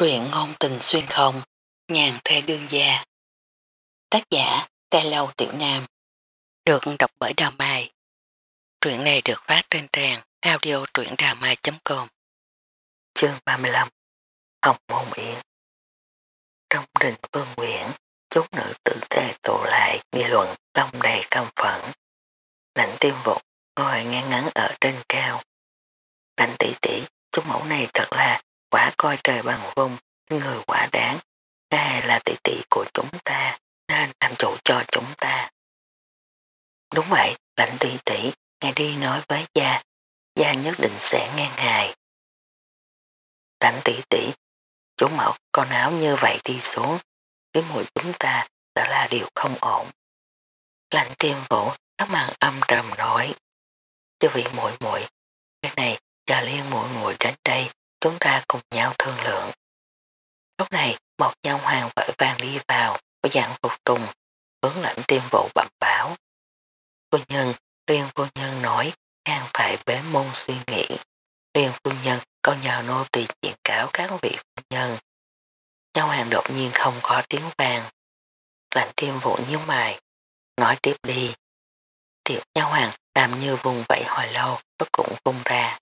Truyện ngôn tình xuyên không, nhàn thê đương gia. Tác giả, Tê Lâu Tiểu Nam. Được đọc bởi Đào Mai. Truyện này được phát trên trang audio truyệnđàmai.com Chương 35 Hồng Môn Yến Trong đình vương nguyện, chốt nữ tử tề tụ lại nghị luận đông đầy căm phẫn. Lãnh tiêm vụt ngồi ngang ngắn ở trên cao. Lãnh tỷ tỷ, chú mẫu này thật là quả coi trời bằng vung, người quả đáng, ngài là tỷ tỷ của chúng ta, nên làm chủ cho chúng ta. Đúng vậy, lãnh tỷ tỷ, ngài đi nói với gia, gia nhất định sẽ nghe ngài. Lãnh tỷ tỷ, chú mẫu con áo như vậy đi xuống, với mùi chúng ta đã là điều không ổn. Lãnh tiêm vũ các màn âm trầm nói, chứ vị muội muội cái này chờ liên muội muội đến đây, chúng ta cùng nhau thương lượng. Lúc này, một nhau hoàng vội vàng đi vào, có dạng phục tùng, hướng lãnh tiêm vụ bẩm báo. Phu nhân, riêng phu nhân nói, đang phải bế môn suy nghĩ. Riêng phu nhân có nhờ nô tỳ chuyện cáo các vị phu nhân. Nhau hoàng đột nhiên không có tiếng vàng. Lãnh tiêm vụ nhíu mày, nói tiếp đi. Tiểu nhau hoàng làm như vùng vẫy hồi lâu, nó cũng vung ra.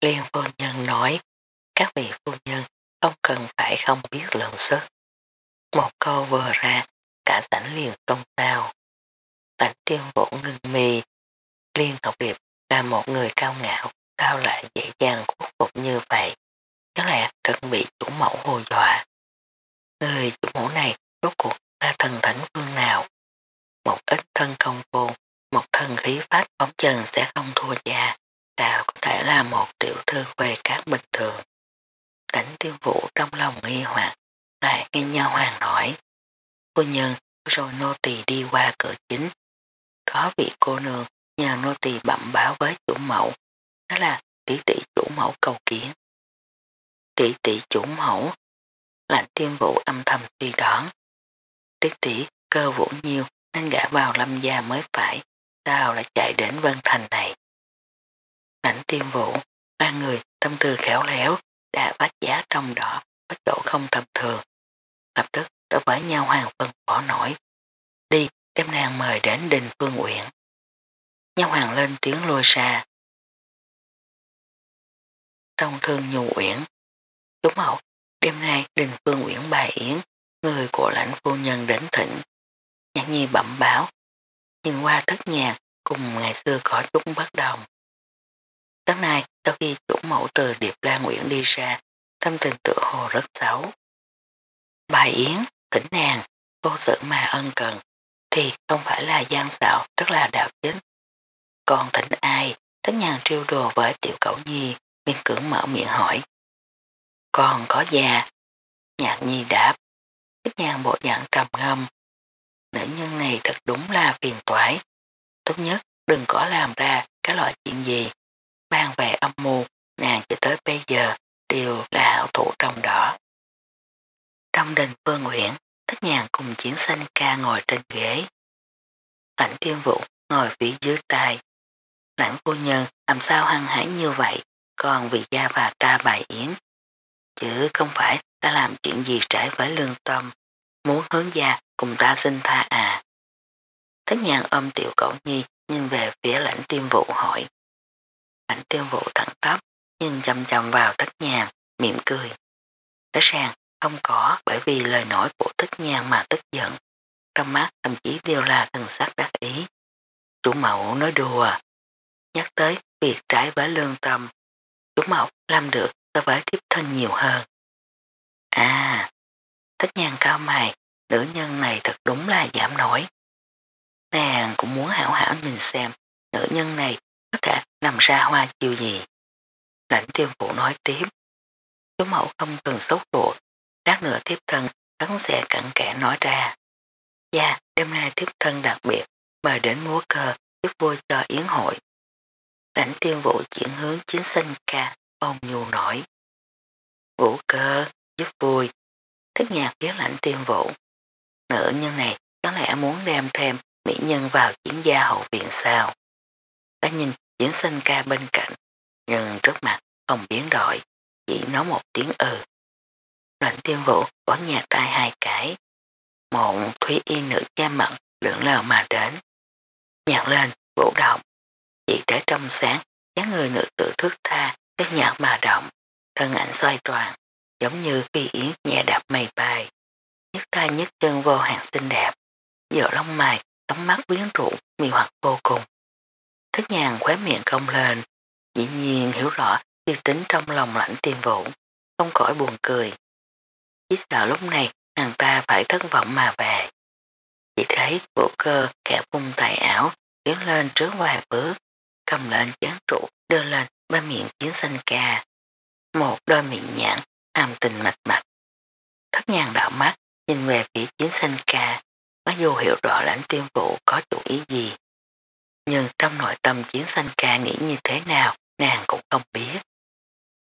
Liên phu nhân nói, các vị phu nhân không cần phải không biết lượng sức. Một câu vừa ra, cả sảnh liền tông tao. Lãnh tiêu vũ ngưng mì, liên học điệp là một người cao ngạo, sao lại dễ dàng khuất phục như vậy. Chắc là thật bị chủ mẫu hồ dọa. Người chủ mẫu này rốt cuộc là thần thánh phương nào. Một ít thân công phu, một thân khí phát bóng trần sẽ không thua gia, sao có thể là một tiểu thư về các bình thường. Cảnh tiêu vũ trong lòng nghi hoặc, lại nghe nhau hoàng nói. Cô nhân, rồi nô tỳ đi qua cửa chính. Có vị cô nương nhà nô tỳ bẩm báo với chủ mẫu, đó là tỷ tỷ chủ mẫu cầu kiến. Tỷ tỷ chủ mẫu, lạnh tiêm vũ âm thầm suy đoán. Tỷ tỷ cơ vũ nhiều nên gã vào lâm gia mới phải, sao lại chạy đến Vân Thành này. Lãnh tiêm vũ, ba người tâm tư khéo léo, đã phát giá trong đó có chỗ không tầm thường. Lập tức đối với nhau hoàng phân bỏ nổi. Đi, đem nàng mời đến đình phương uyển. Nhau hoàng lên tiếng lôi xa. Trong thương nhu uyển, chú mẫu, đêm nay đình phương uyển bài yến, người của lãnh phu nhân đến thịnh. Nhãn nhi bẩm báo, nhìn qua thất nhạc cùng ngày xưa có chúng bất đồng. Sáng nay, sau khi chủ mẫu từ Điệp La Nguyễn đi ra, tâm tình tự hồ rất xấu. Bài Yến, tỉnh nàng, vô sự mà ân cần, thì không phải là gian xạo, rất là đạo chính. Còn thỉnh ai, tất nhàng triêu đồ với tiểu cẩu nhi, miên cưỡng mở miệng hỏi. Còn có già, nhạc nhi đáp, tất nhàng bộ dạng trầm ngâm. Nữ nhân này thật đúng là phiền toái. Tốt nhất đừng có làm ra cái loại chuyện gì ban mưu, nàng cho tới bây giờ đều là hảo thủ trong đó. Trong đình vương nguyện, tất nhàn cùng chiến sanh ca ngồi trên ghế. Lãnh tiên vũ ngồi phía dưới tay. Lãnh phu nhân làm sao hăng hải như vậy, còn vì gia và ta bài yến. Chứ không phải ta làm chuyện gì trái với lương tâm, muốn hướng gia cùng ta xin tha à. Tất nhàn ôm tiểu cậu nhi nhìn về phía lãnh tiên vụ hỏi ảnh tiêu vụ thẳng tắp, nhìn chầm chầm vào tất nhàn, mỉm cười. Rõ ràng không có bởi vì lời nói của tất nhàn mà tức giận. Trong mắt thậm chí đều là thần sắc đắc ý. Chủ mẫu nói đùa. Nhắc tới việc trái với lương tâm. Chủ mẫu làm được so với tiếp thân nhiều hơn. À, tất nhàn cao mày, nữ nhân này thật đúng là giảm nổi. Nàng cũng muốn hảo hảo nhìn xem nữ nhân này có thể nằm ra hoa chiêu gì. Lãnh tiêu phụ nói tiếp. Chú mẫu không cần sốt ruột, lát nữa tiếp thân hắn sẽ cặn kẽ nói ra. Dạ, đêm nay tiếp thân đặc biệt mời đến múa cờ giúp vui cho yến hội. Lãnh tiêu vụ chuyển hướng chính sinh ca, ôn nhu nổi. Vũ cơ, giúp vui. Thích nhạc với lãnh tiêu vụ. Nữ nhân này có lẽ muốn đem thêm mỹ nhân vào chiến gia hậu viện sao. Đã nhìn diễn sinh ca bên cạnh, nhưng trước mặt không biến đổi, chỉ nói một tiếng ừ. Lệnh tiêm vũ bỏ nhà tay hai cái. Một thúy y nữ cha mặn lưỡng lờ mà đến. Nhạc lên, vũ động. Chỉ tới trong sáng, dáng người nữ tự thức tha, các nhạc mà động. Thân ảnh xoay tròn, giống như phi yến nhẹ đạp mây bay. Nhất tay nhất chân vô hàng xinh đẹp. giữa lông mày, tấm mắt quyến rũ, mì hoặc vô cùng. Thức nhàn khóe miệng cong lên, dĩ nhiên hiểu rõ tiêu tính trong lòng lãnh tiêm vũ, không khỏi buồn cười. Chỉ sợ lúc này nàng ta phải thất vọng mà về. Chỉ thấy vũ cơ kẻ vung tài ảo, tiến lên trước vài bước, cầm lên chán trụ đưa lên ba miệng chiến xanh ca. Một đôi miệng nhãn, hàm tình mạch mạch. Thất nhàng đảo mắt, nhìn về phía chiến xanh ca, mặc dù hiểu rõ lãnh tiên vụ có chủ ý gì. Nhưng trong nội tâm chiến sanh ca nghĩ như thế nào, nàng cũng không biết.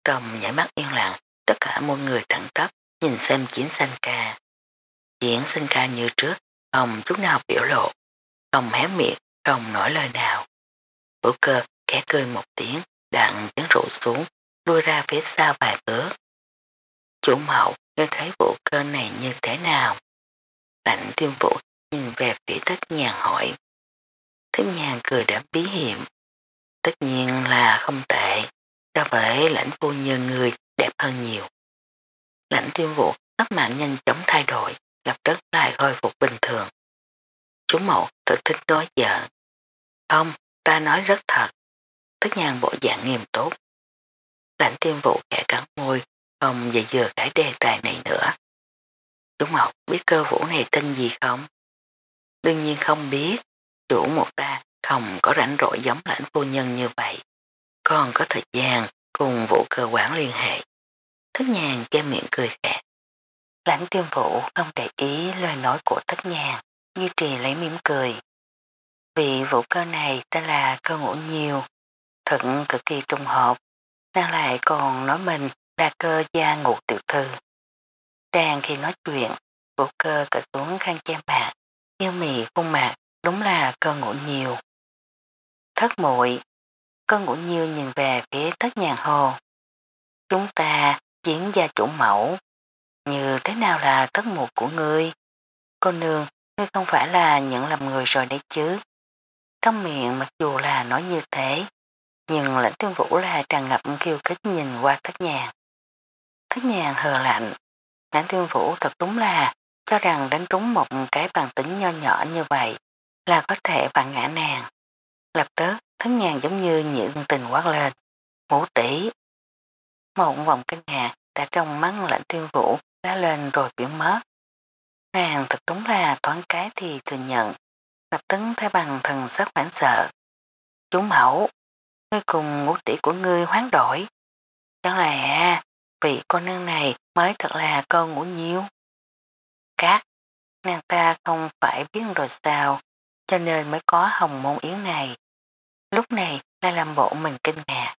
Trong nhảy mắt yên lặng, tất cả mọi người thẳng tắp nhìn xem chiến sanh ca. Chiến sanh ca như trước, không chút nào biểu lộ, không hé miệng, không nói lời nào. Vũ cơ khẽ cười một tiếng, đặng chén rượu xuống, lui ra phía sau vài bước. Chủ mậu nghe thấy vụ cơ này như thế nào? Lạnh tiêm vũ nhìn về phía tất nhàn hỏi. Tất nhàn cười đám bí hiểm. Tất nhiên là không tệ, so với lãnh phu nhân người đẹp hơn nhiều. Lãnh tiêm vụ tóc mạng nhanh chóng thay đổi, lập tức lại khôi phục bình thường. Chú mậu tự thích nói giỡn. Không, ta nói rất thật. Tất nhàn bộ dạng nghiêm túc. Lãnh tiêm vụ kẻ cắn môi, không dạy dừa cái đề tài này nữa. Chú mậu biết cơ vũ này tên gì không? Đương nhiên không biết. Chủ một ta không có rảnh rỗi giống lãnh phu nhân như vậy. Còn có thời gian cùng vụ cơ quản liên hệ. Thất nhàn che miệng cười khẽ. Lãnh tiêm vũ không để ý lời nói của thất nhàn, duy trì lấy mỉm cười. Vị vũ cơ này ta là cơ ngũ nhiều, thật cực kỳ trung hợp, nàng lại còn nói mình là cơ gia ngụ tiểu thư. Đang khi nói chuyện, vũ cơ cởi xuống khăn che mặt, yêu mì khuôn mặt đúng là cơn ngủ nhiều. Thất muội cơn ngủ nhiều nhìn về phía thất nhàn hồ. Chúng ta diễn gia chủ mẫu, như thế nào là thất mục của ngươi? Cô nương, ngươi không phải là nhận lầm người rồi đấy chứ. Trong miệng mặc dù là nói như thế, nhưng lãnh tiêu vũ là tràn ngập khiêu khích nhìn qua thất nhàn. Thất nhàn hờ lạnh, lãnh tiêu vũ thật đúng là cho rằng đánh trúng một cái bàn tính nho nhỏ như vậy là có thể vặn ngã nàng. Lập tức, thất nhàn giống như những tình quát lên, ngũ tỷ. Một vòng kinh ngạc đã trong mắt lãnh tiêu vũ đã lên rồi biến mất. Nàng thật đúng là toán cái thì thừa nhận, lập tức thay bằng thần sắc hoảng sợ. Chú mẫu, ngươi cùng ngũ tỷ của ngươi hoán đổi. Chẳng là vị con nương này mới thật là con ngũ nhiêu? Các, nàng ta không phải biết rồi sao, cho nên mới có hồng môn yến này. Lúc này lại làm bộ mình kinh ngạc.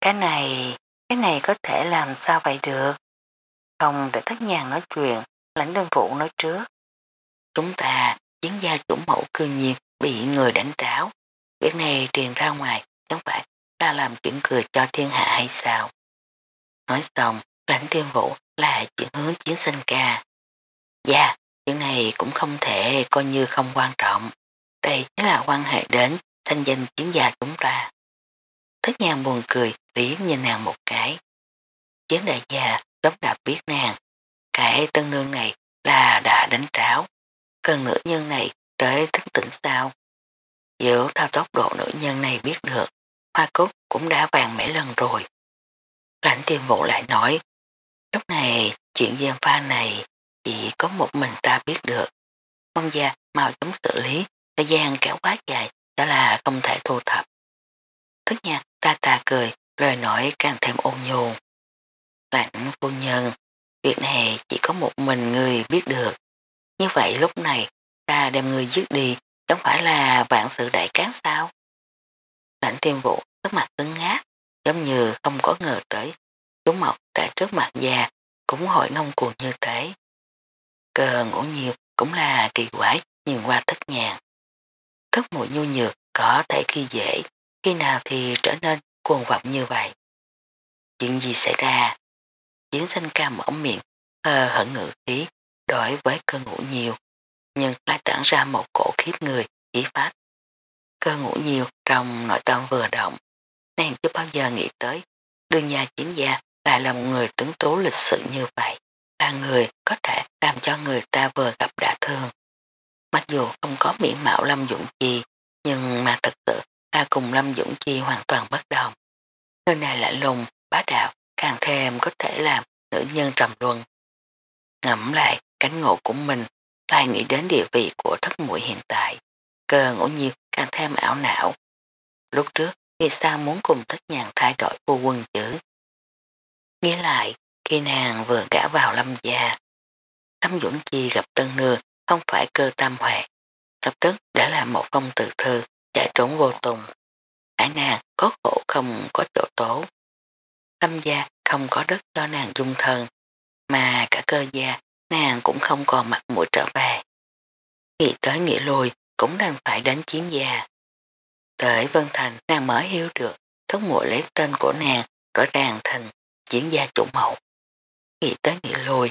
Cái này, cái này có thể làm sao vậy được? Không để thất nhàng nói chuyện, lãnh đơn vụ nói trước. Chúng ta, chiến gia chủ mẫu cư nhiên bị người đánh tráo. Việc này truyền ra ngoài, chẳng phải là làm chuyện cười cho thiên hạ hay sao? Nói xong, lãnh tiên vũ là chuyện hướng chiến sinh ca. Dạ, chuyện này cũng không thể coi như không quan trọng. Đây chính là quan hệ đến thanh danh chiến gia chúng ta. Thất nhàng buồn cười, liếc nhìn nàng một cái. Chiến đại gia sớm đã biết nàng. Cái tân nương này là đã đánh tráo. Cần nữ nhân này tới thức tỉnh sao? dẫu thao tốc độ nữ nhân này biết được, hoa cúc cũng đã vàng mấy lần rồi. Lãnh tiêm vụ lại nói, lúc này chuyện gian pha này chỉ có một mình ta biết được. Mong gia mau chóng xử lý, thời gian kéo quá dài đó là không thể thu thập. Thức nhạc ta ta cười, lời nói càng thêm ôn nhu. Lạnh phu nhân, việc này chỉ có một mình người biết được. Như vậy lúc này ta đem người giết đi chẳng phải là vạn sự đại cán sao? lạnh tiêm vụ tức mặt cứng ngát giống như không có ngờ tới chúng mọc tại trước mặt già cũng hội ngông cuồng như thế. Cờ ngủ nhiều cũng là kỳ quái nhìn qua thất nhàng. Thất mùi nhu nhược có thể khi dễ, khi nào thì trở nên cuồng vọng như vậy. Chuyện gì xảy ra? Chiến sinh ca mở miệng hờ hận ngự khí đối với cơ ngủ nhiều, nhưng lại tản ra một cổ khiếp người, khí phát. Cơ ngủ nhiều trong nội tâm vừa động, nàng chưa bao giờ nghĩ tới, đương nhà chiến gia lại là một người tướng tố lịch sự như vậy, là người có thể làm cho người ta vừa gặp đã thương. Mặc dù không có mỹ mạo Lâm Dũng Chi, nhưng mà thật sự là cùng Lâm Dũng Chi hoàn toàn bất đồng. Người này lại lùng, bá đạo, càng thêm có thể làm nữ nhân trầm luân. Ngẫm lại cánh ngộ của mình, lại nghĩ đến địa vị của thất mũi hiện tại. Cơ ngủ nhiêu càng thêm ảo não. Lúc trước, vì sao muốn cùng thất nhàn thay đổi vô quân chữ? Nghĩ lại, khi nàng vừa gã vào lâm gia, Lâm Dũng Chi gặp Tân nưa không phải cơ tam hoạt, lập tức đã là một phong tự thư chạy trốn vô tùng. Hải nàng có khổ không có chỗ tố. Lâm gia không có đất cho nàng dung thân, mà cả cơ gia nàng cũng không còn mặt mũi trở về. Nghĩ tới nghĩ lui cũng đang phải đánh chiến gia. Tới Vân Thành nàng mới hiểu được thất muội lấy tên của nàng rõ ràng thành chiến gia chủ mẫu. Nghĩ tới nghĩ lui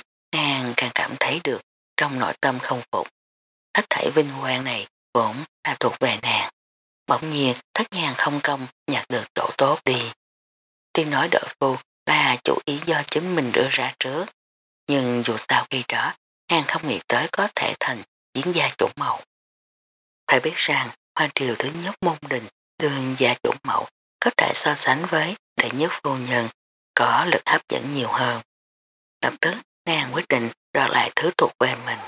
càng cảm thấy được trong nội tâm không phục. Hết thảy vinh quang này vốn là thuộc về nàng. Bỗng nhiên thất nhàng không công nhặt được chỗ tốt đi. Tiên nói đội phu là chủ ý do chính mình đưa ra trước. Nhưng dù sao khi đó, nàng không nghĩ tới có thể thành diễn gia chủ mẫu. Phải biết rằng, hoa triều thứ nhất môn đình, đường gia chủ mẫu có thể so sánh với đệ nhất phu nhân, có lực hấp dẫn nhiều hơn. Lập tức, nàng quyết định đoạt lại thứ thuộc về mình.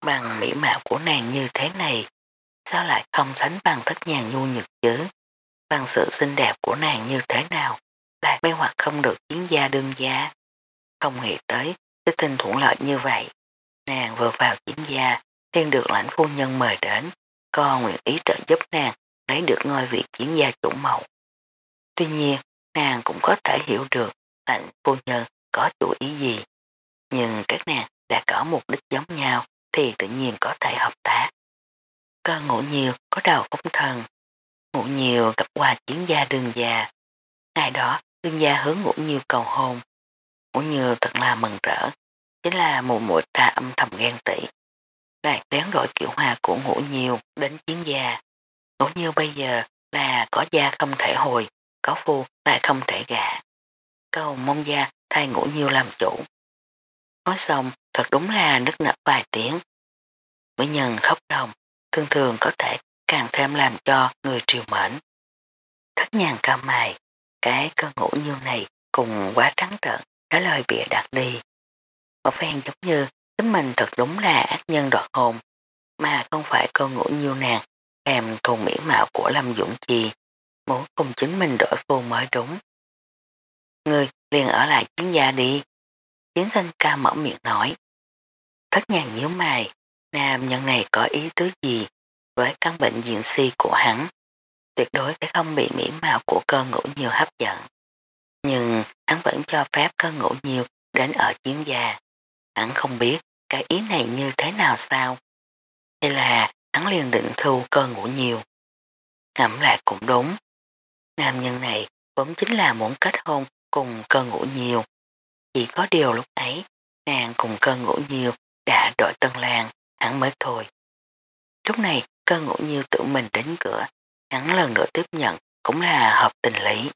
Bằng mỹ mạo của nàng như thế này, sao lại không sánh bằng thất nhàng nhu nhược chứ? Bằng sự xinh đẹp của nàng như thế nào, lại mê hoặc không được chiến gia đương gia. Không nghĩ tới cái tình thuận lợi như vậy. Nàng vừa vào chiến gia, liền được lãnh phu nhân mời đến, còn nguyện ý trợ giúp nàng lấy được ngôi vị chiến gia chủ mẫu. Tuy nhiên, nàng cũng có thể hiểu được lãnh phu nhân có chủ ý gì. Nhưng các nàng đã có mục đích giống nhau thì tự nhiên có thể hợp tác. Cơ ngủ nhiều có đầu phóng thần, ngủ nhiều gặp qua chiến gia đường già. Ngày đó, đương gia hướng ngủ nhiều cầu hôn. Ngủ nhiều thật là mừng rỡ, chính là mù muội ta âm thầm ghen tị. Lại lén đổi kiểu hòa của ngủ nhiều đến chiến gia. Ngủ nhiều bây giờ là có gia không thể hồi, có phu lại không thể gả. Cầu mong gia thay ngủ nhiều làm chủ. Nói xong thật đúng là nức nở vài tiếng. Mỹ nhân khóc đồng thường thường có thể càng thêm làm cho người triều mến. Thất nhàng cao mày, cái cơ ngủ như này cùng quá trắng trợn đã lời bịa đặt đi. Một phen giống như tính mình thật đúng là ác nhân đoạt hồn, mà không phải cơ ngủ như nàng kèm thù mỹ mạo của Lâm Dũng Chi, muốn cùng chính mình đổi phù mới đúng. Người liền ở lại chiến gia đi. Chiến sinh ca mở miệng nói. Thất nhàng nhíu mày, nam nhân này có ý tứ gì với căn bệnh diện si của hắn. Tuyệt đối sẽ không bị mỹ mạo của cơ ngủ nhiều hấp dẫn. Nhưng hắn vẫn cho phép cơ ngủ nhiều đến ở chiến gia. Hắn không biết cái ý này như thế nào sao. Hay là hắn liền định thu cơ ngủ nhiều. Ngẫm lại cũng đúng. Nam nhân này vốn chính là muốn kết hôn cùng cơ ngủ nhiều. Chỉ có điều lúc ấy, nàng cùng cơ ngủ nhiều đã đổi tân làng, hắn mới thôi. Lúc này cơ ngủ nhiều tự mình đến cửa, hắn lần nữa tiếp nhận cũng là hợp tình lý.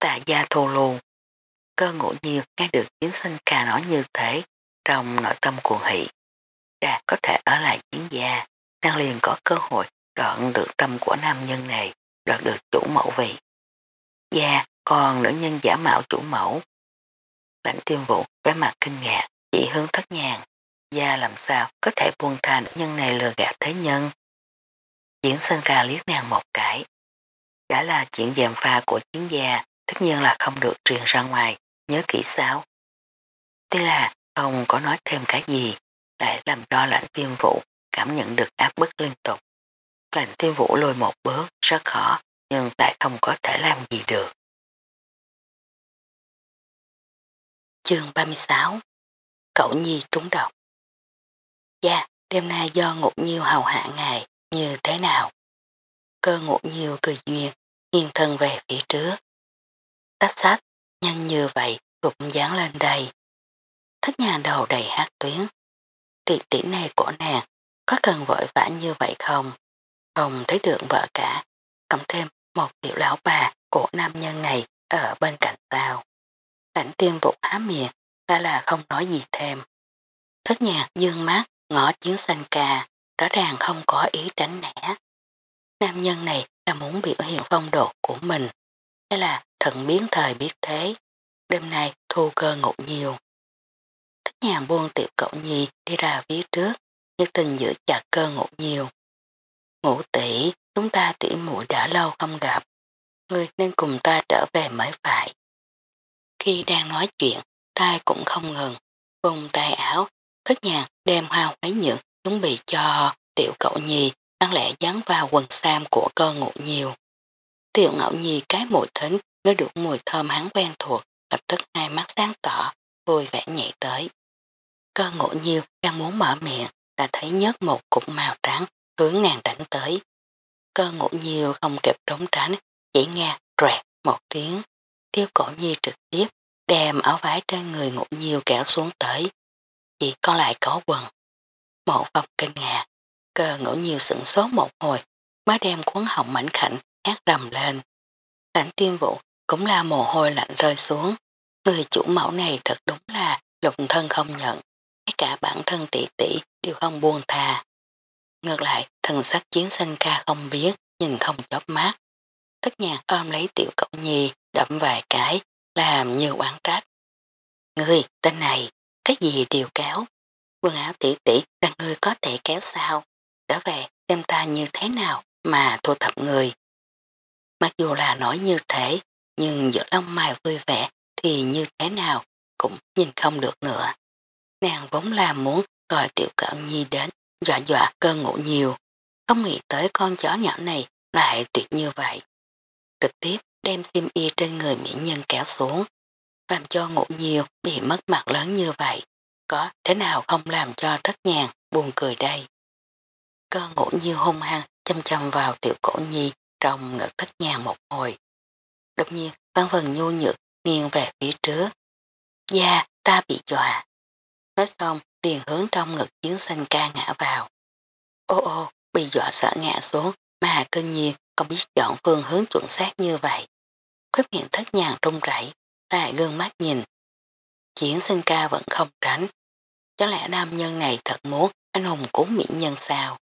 Tạ gia thô luôn, cơ ngủ nhiều nghe được chiến sinh ca nói như thế, trong nội tâm cuồng hỷ. Đã có thể ở lại chiến gia, nàng liền có cơ hội đoạn được tâm của nam nhân này, đoạt được chủ mẫu vị. Gia còn nữ nhân giả mạo chủ mẫu. Lãnh tiêm vũ vẻ mặt kinh ngạc, chỉ hướng thất nhàng. Gia làm sao có thể buông tha nữ nhân này lừa gạt thế nhân. Diễn sân ca liếc nàng một cái. Đã là chuyện dèm pha của chiến gia, tất nhiên là không được truyền ra ngoài, nhớ kỹ sao. Tuy là không có nói thêm cái gì, lại làm cho lãnh tiêm vũ cảm nhận được áp bức liên tục. Lãnh tiêm vũ lùi một bước rất khó, nhưng lại không có thể làm gì được. Chương 36 Cậu Nhi trúng độc Dạ, đêm nay do ngục nhiêu hầu hạ ngài như thế nào? Cơ ngục nhiêu cười duyên, nghiêng thân về phía trước. Tách sách, nhanh như vậy, cũng dán lên đây. Thất nhà đầu đầy hát tuyến. Tỷ tỷ này của nàng có cần vội vã như vậy không? Không thấy được vợ cả, cộng thêm một tiểu lão bà của nam nhân này ở bên cạnh tao. Cảnh tiên vụ há miệng, ta là không nói gì thêm. Thất nhạc dương mắt, ngõ chiến xanh cà rõ ràng không có ý tránh nẻ. Nam nhân này là muốn biểu hiện phong độ của mình, hay là thận biến thời biết thế. Đêm nay thu cơ ngủ nhiều. Thất nhàng buông tiểu cậu nhi đi ra phía trước, nhất tình giữ chặt cơ ngủ nhiều. Ngủ tỷ, chúng ta tỉ muội đã lâu không gặp. Ngươi nên cùng ta trở về mới phải. Khi đang nói chuyện, tay cũng không ngừng. Vùng tay áo, thức nhàng đem hoa quấy nhượng chuẩn bị cho tiểu cậu nhi ăn lẽ dán vào quần sam của cơ ngộ nhiều. Tiểu ngậu nhi cái mùi thính ngớ được mùi thơm hắn quen thuộc, lập tức hai mắt sáng tỏ, vui vẻ nhảy tới. Cơ ngộ nhiều đang muốn mở miệng, đã thấy nhớt một cục màu trắng hướng nàng đánh tới. Cơ ngộ nhiều không kịp trốn tránh, chỉ nghe rẹt một tiếng. Tiêu cổ nhi trực tiếp đem áo vái trên người ngủ nhiều kéo xuống tới. Chỉ còn lại có quần. Một phòng kinh ngạc, cơ ngủ nhiều sửng sốt một hồi, má đem cuốn họng mảnh khảnh, hát rầm lên. Cảnh tiêm vụ cũng là mồ hôi lạnh rơi xuống. Người chủ mẫu này thật đúng là lục thân không nhận. Ngay cả bản thân tỷ tỷ đều không buông thà. Ngược lại, thần sắc chiến sinh ca không biết, nhìn không chóp mắt. Tất nhạc ôm lấy tiểu cậu nhi, đậm vài cái, làm như oán trách. Ngươi, tên này, cái gì đều kéo. Quần áo tỉ tỉ là ngươi có thể kéo sao. Trở về đem ta như thế nào mà thu thập người. Mặc dù là nói như thế, nhưng giữa lông mày vui vẻ thì như thế nào cũng nhìn không được nữa. Nàng vốn là muốn gọi tiểu cậu nhi đến, dọa dọa cơ ngủ nhiều, không nghĩ tới con chó nhỏ này lại tuyệt như vậy. Trực tiếp đem xiêm y trên người mỹ nhân kéo xuống, làm cho ngủ nhiều bị mất mặt lớn như vậy. Có thế nào không làm cho thất nhàng buồn cười đây? Cơ ngủ nhiều hung hăng chăm chăm vào tiểu cổ nhi trong ngực thất nhàng một hồi. Đột nhiên văn vần nhu nhược nghiêng về phía trước. Da, ta bị dọa. Nói xong liền hướng trong ngực chiến xanh ca ngã vào. Ô ô, bị dọa sợ ngã xuống mà cơ nhiên còn biết chọn phương hướng chuẩn xác như vậy. Khuyết miệng thất nhàng trung rảy, lại gương mắt nhìn. Chiến sinh ca vẫn không tránh. Chẳng lẽ nam nhân này thật muốn anh hùng cúng mỹ nhân sao.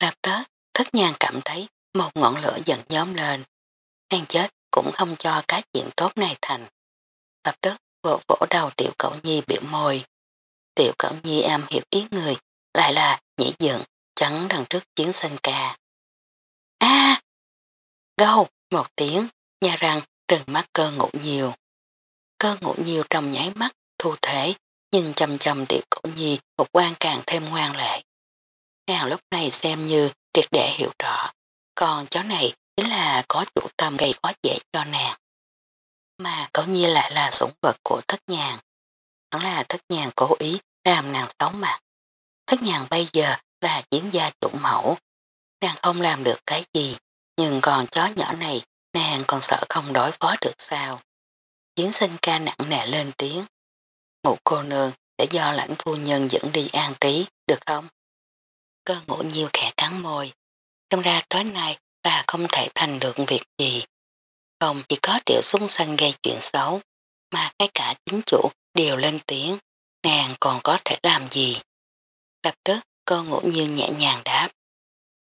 Lập tớ, thất nhàng cảm thấy một ngọn lửa dần nhóm lên. Nàng chết cũng không cho cái chuyện tốt này thành. Lập tức vỗ vỗ đầu tiểu cậu nhi biểu môi. Tiểu cậu nhi am hiểu ý người, lại là nhảy dựng, chắn đằng trước chiến sinh ca. Gâu! Một tiếng, nhà rằng trừng mắt cơ ngủ nhiều. Cơ ngủ nhiều trong nháy mắt, thu thể, nhìn chầm chầm tiểu cổ nhi một quan càng thêm ngoan lệ. Nàng lúc này xem như triệt để hiểu rõ, còn chó này chính là có chủ tâm gây khó dễ cho nàng. Mà cậu nhi lại là sủng vật của thất nhàng. Hắn là thất nhàng cố ý làm nàng xấu mặt. Thất nhàng bây giờ là chiến gia chủ mẫu. Nàng không làm được cái gì, nhưng còn chó nhỏ này nàng còn sợ không đối phó được sao. Yến sinh ca nặng nề lên tiếng. Ngụ cô nương để do lãnh phu nhân dẫn đi an trí, được không? Cơ ngủ nhiều khẽ cắn môi. Xem ra tối nay là không thể thành được việc gì. Không chỉ có tiểu sung xanh gây chuyện xấu, mà ngay cả chính chủ đều lên tiếng, nàng còn có thể làm gì. Lập tức cô ngủ như nhẹ nhàng đáp,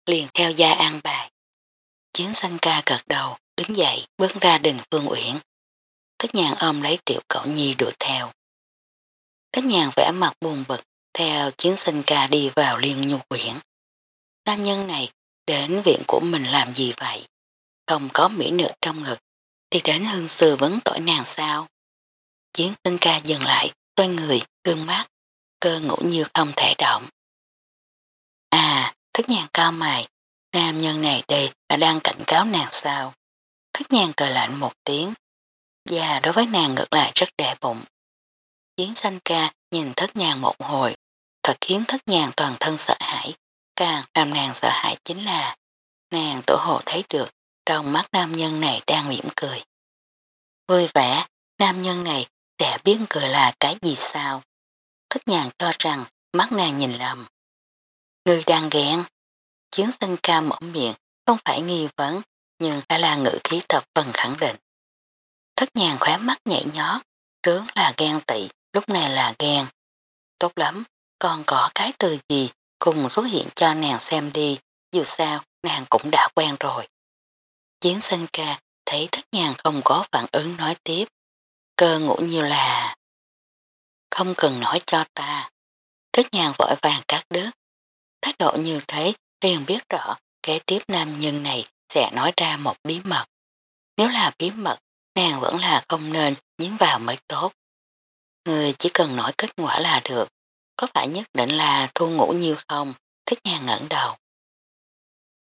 liền theo gia an bài. Chiến xanh ca gật đầu, đứng dậy, bước ra đình phương uyển. Tất nhàng ôm lấy tiểu cậu nhi đuổi theo. Tất nhàng vẽ mặt buồn bực, theo chiến sinh ca đi vào liên nhu quyển. Nam nhân này đến viện của mình làm gì vậy? Không có mỹ nữ trong ngực, thì đến hương sư vấn tội nàng sao? Chiến sinh ca dừng lại, xoay người, gương mắt, cơ ngủ như không thể động. À, Tất nhàn cao mày, nam nhân này đây là đang cảnh cáo nàng sao? thất nhàn cờ lạnh một tiếng, và đối với nàng ngược lại rất đẻ bụng. Chiến sanh ca nhìn thất nhàn một hồi, thật khiến thất nhàn toàn thân sợ hãi. Càng làm nàng sợ hãi chính là nàng tổ hồ thấy được trong mắt nam nhân này đang mỉm cười. Vui vẻ, nam nhân này sẽ biết cười là cái gì sao? Thất nhàng cho rằng mắt nàng nhìn lầm. Người đang ghen. Chiến sinh ca mở miệng không phải nghi vấn nhưng đã là ngữ khí thập phần khẳng định. Thất nhàng khóe mắt nhảy nhó, trước là ghen tị, lúc này là ghen. Tốt lắm, còn có cái từ gì cùng xuất hiện cho nàng xem đi, dù sao nàng cũng đã quen rồi. Chiến sinh ca thấy thất nhàng không có phản ứng nói tiếp, cơ ngủ như là không cần nói cho ta. Thất nhàng vội vàng cắt đứt. Thái độ như thế liền biết rõ kế tiếp nam nhân này sẽ nói ra một bí mật. Nếu là bí mật, nàng vẫn là không nên nhấn vào mới tốt. Người chỉ cần nói kết quả là được. Có phải nhất định là thu ngủ như không? Thích nhà ngẩn đầu.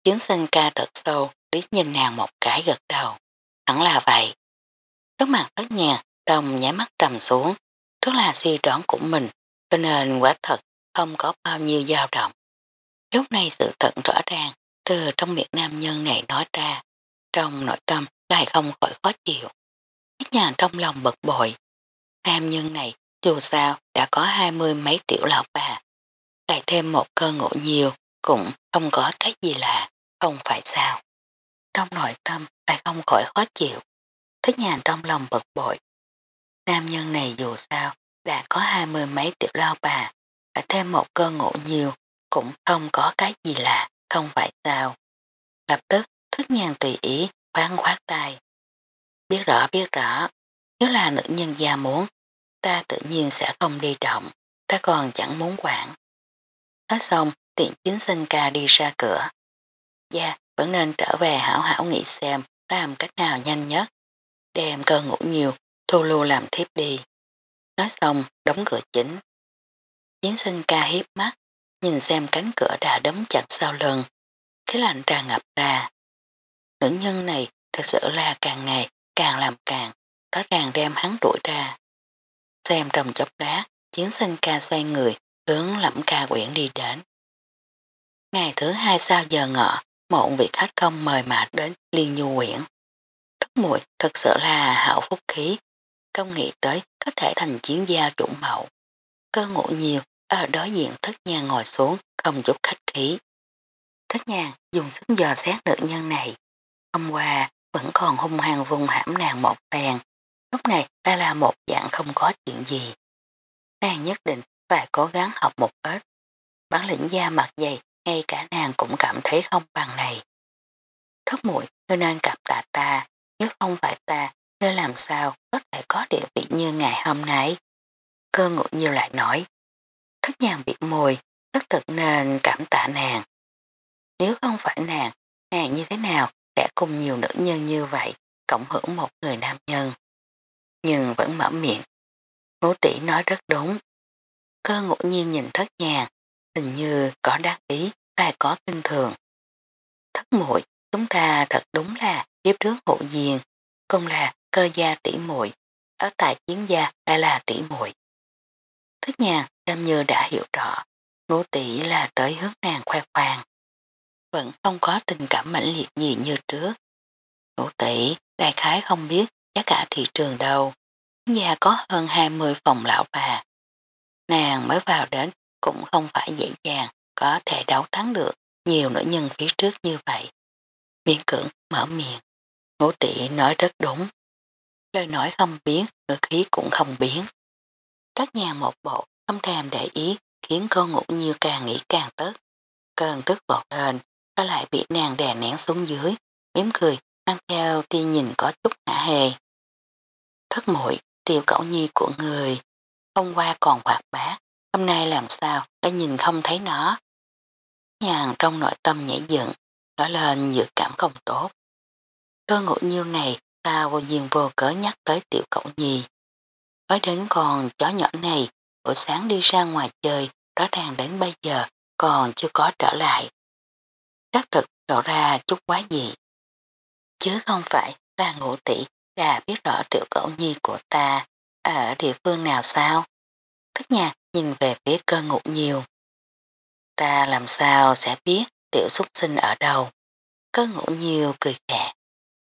Chiến sinh ca thật sâu, lý nhìn nàng một cái gật đầu. Hẳn là vậy. Tất mặt tất nhà, đồng nháy mắt trầm xuống. Rất là suy đoán của mình, cho nên quả thật không có bao nhiêu dao động. Lúc này sự thật rõ ràng từ trong miệng nam nhân này nói ra, trong nội tâm lại không khỏi khó chịu. Ít nhàng trong lòng bực bội. Nam nhân này dù sao đã có hai mươi mấy tiểu lão bà. Lại thêm một cơ ngộ nhiều cũng không có cái gì lạ, không phải sao. Trong nội tâm lại không khỏi khó chịu. Thích nhàng trong lòng bực bội. Nam nhân này dù sao đã có hai mươi mấy tiểu lao bà, lại thêm một cơ ngộ nhiều cũng không có cái gì lạ, không phải sao. Lập tức thức nhàn tùy ý khoan khoát tay. Biết rõ biết rõ, nếu là nữ nhân gia muốn, ta tự nhiên sẽ không đi động, ta còn chẳng muốn quản. Nói xong, tiện chính sinh ca đi ra cửa. Gia vẫn nên trở về hảo hảo nghĩ xem làm cách nào nhanh nhất. Đem cơ ngủ nhiều, thu lưu làm thiếp đi. Nói xong, đóng cửa chính. Chiến sinh ca hiếp mắt, nhìn xem cánh cửa đã đấm chặt sau lưng. Cái lạnh tràn ngập ra. Nữ nhân này thật sự là càng ngày càng làm càng, rõ ràng đem hắn đuổi ra. Xem trong chốc đá, chiến sinh ca xoay người, hướng lẫm ca quyển đi đến. Ngày thứ hai sau giờ ngọ, một vị khách công mời mà đến liên nhu quyển. Thức muội thật sự là hảo phúc khí, không nghĩ tới có thể thành chiến gia chủ mậu. Cơ ngộ nhiều, ở đối diện thất nhà ngồi xuống, không chút khách khí. Thất nhàng dùng sức dò xét nữ nhân này. Hôm qua vẫn còn hung hăng vùng hãm nàng một bèn. Lúc này đã là một dạng không có chuyện gì. Nàng nhất định phải cố gắng học một ít. Bản lĩnh da mặt dày, ngay cả nàng cũng cảm thấy không bằng này. Thất muội ngươi nên cặp tạ ta, nếu không phải ta, ngươi làm sao có thể có địa vị như ngày hôm nay. Cơ ngụ nhiều lại nói, thất nhàng biệt môi, tất thực nên cảm tạ nàng. Nếu không phải nàng, nàng như thế nào đã cùng nhiều nữ nhân như vậy, cộng hưởng một người nam nhân. Nhưng vẫn mở miệng. Ngũ tỷ nói rất đúng. Cơ ngũ nhiên nhìn thất nhàng, hình như có đắc ý, và có kinh thường. Thất muội chúng ta thật đúng là tiếp trước hộ diền, không là cơ gia tỷ muội ở tại chiến gia đã là tỷ muội Thất nhà xem như đã hiểu rõ, ngũ tỷ là tới hướng nàng khoe khoang. Vẫn không có tình cảm mãnh liệt gì như trước. Ngũ tỷ đại khái không biết giá cả thị trường đâu. Nhà có hơn 20 phòng lão bà. Nàng mới vào đến cũng không phải dễ dàng có thể đấu thắng được nhiều nữ nhân phía trước như vậy. Miễn cưỡng mở miệng. Ngũ tỷ nói rất đúng. Lời nói không biến, ngữ khí cũng không biến. Các nhà một bộ không thèm để ý khiến cô ngủ như càng nghĩ càng tức. Cơn tức bột lên, nó lại bị nàng đè nén xuống dưới, mím cười, mang theo tia nhìn có chút hả hề. Thất mũi, tiểu cậu nhi của người, hôm qua còn hoạt bát, hôm nay làm sao đã nhìn không thấy nó. Nhàn trong nội tâm nhảy dựng, nói lên dự cảm không tốt. Cơ ngủ nhiêu này ta vô duyên vô cớ nhắc tới tiểu cậu nhi. Nói đến còn chó nhỏ này, buổi sáng đi ra ngoài chơi, rõ ràng đến bây giờ còn chưa có trở lại. Xác thực lộ ra chút quá gì. Chứ không phải là ngũ tỷ đã biết rõ tiểu cậu nhi của ta ở địa phương nào sao? Thất nhà nhìn về phía cơ ngụ nhiều. Ta làm sao sẽ biết tiểu xúc sinh ở đâu? Cơ ngụ nhiều cười khẽ.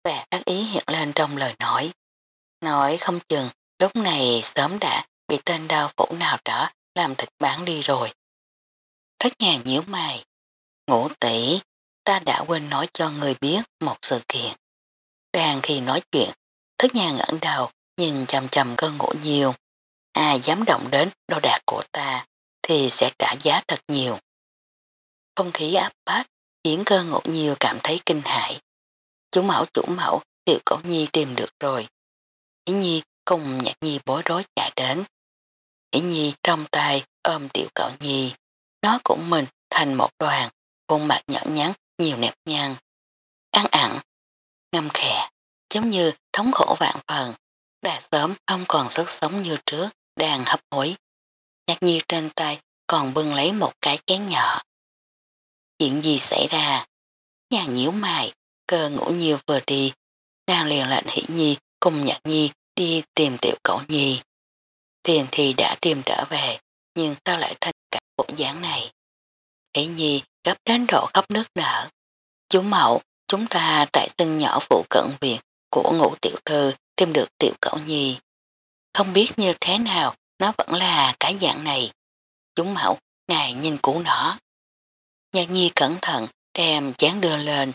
Vẻ đắc ý hiện lên trong lời nói. Nói không chừng lúc này sớm đã bị tên đau phủ nào đó làm thịt bán đi rồi. Thất nhàng nhíu mày. Ngũ tỷ, ta đã quên nói cho người biết một sự kiện. Đang khi nói chuyện, thất nhàng ngẩn đầu, nhìn chầm chầm cơn ngủ nhiều. Ai dám động đến đồ đạc của ta thì sẽ trả giá thật nhiều. Không khí áp bách khiến cơ ngộ nhiều cảm thấy kinh hãi. Chú mẫu chủ mẫu tiểu cổ nhi tìm được rồi. Ý nhi cùng nhạc nhi bối rối chạy đến. Ý nhi trong tay ôm tiểu cậu nhi. Nó cũng mình thành một đoàn, khuôn mặt nhỏ nhắn, nhiều nẹp nhăn. Ăn ặn, ngâm khẽ, giống như thống khổ vạn phần. Đã sớm không còn sức sống như trước, đang hấp hối. Nhạc nhi trên tay còn bưng lấy một cái chén nhỏ. Chuyện gì xảy ra? Nhà nhiễu mày, cơ ngủ nhiều vừa đi, nàng liền lệnh hỷ nhi cùng nhạc nhi đi tìm tiểu cậu nhi. Tiền thì đã tìm trở về, nhưng sao lại thành cả bộ dáng này? Hỷ nhi gấp đến độ khóc nước nở. Chú mậu, chúng ta tại sân nhỏ phụ cận viện của ngũ tiểu thư tìm được tiểu cậu nhi. Không biết như thế nào, nó vẫn là cái dạng này. chú mậu, ngài nhìn cũ nó. Nhạc nhi cẩn thận đem chán đưa lên.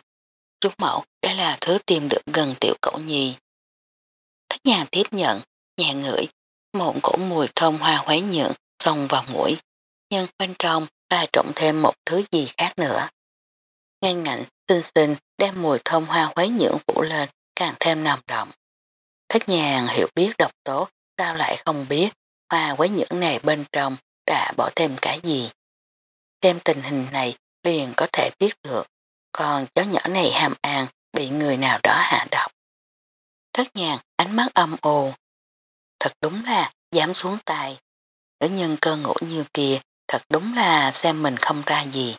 chú mẫu đã là thứ tìm được gần tiểu cậu nhi. Thất nhàng tiếp nhận, nhà ngửi, một cổ mùi thơm hoa khuấy nhượng xông vào mũi, nhưng bên trong là trộn thêm một thứ gì khác nữa. Ngay ngạnh, xinh xinh đem mùi thơm hoa khuấy nhưỡng phủ lên càng thêm nồng động. Thất nhàng hiểu biết độc tố sao lại không biết hoa huế nhưỡng này bên trong đã bỏ thêm cái gì. Xem tình hình này liền có thể biết được, còn chó nhỏ này hàm an bị người nào đó hạ độc. Thất nhàn ánh mắt âm ồ. Thật đúng là dám xuống tài Nữ nhân cơ ngủ như kia thật đúng là xem mình không ra gì.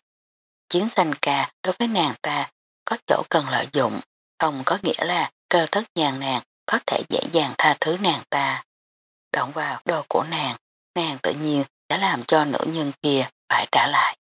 Chiến sanh ca đối với nàng ta có chỗ cần lợi dụng, không có nghĩa là cơ thất nhàng nàng có thể dễ dàng tha thứ nàng ta. Động vào đồ của nàng, nàng tự nhiên đã làm cho nữ nhân kia phải trả lại.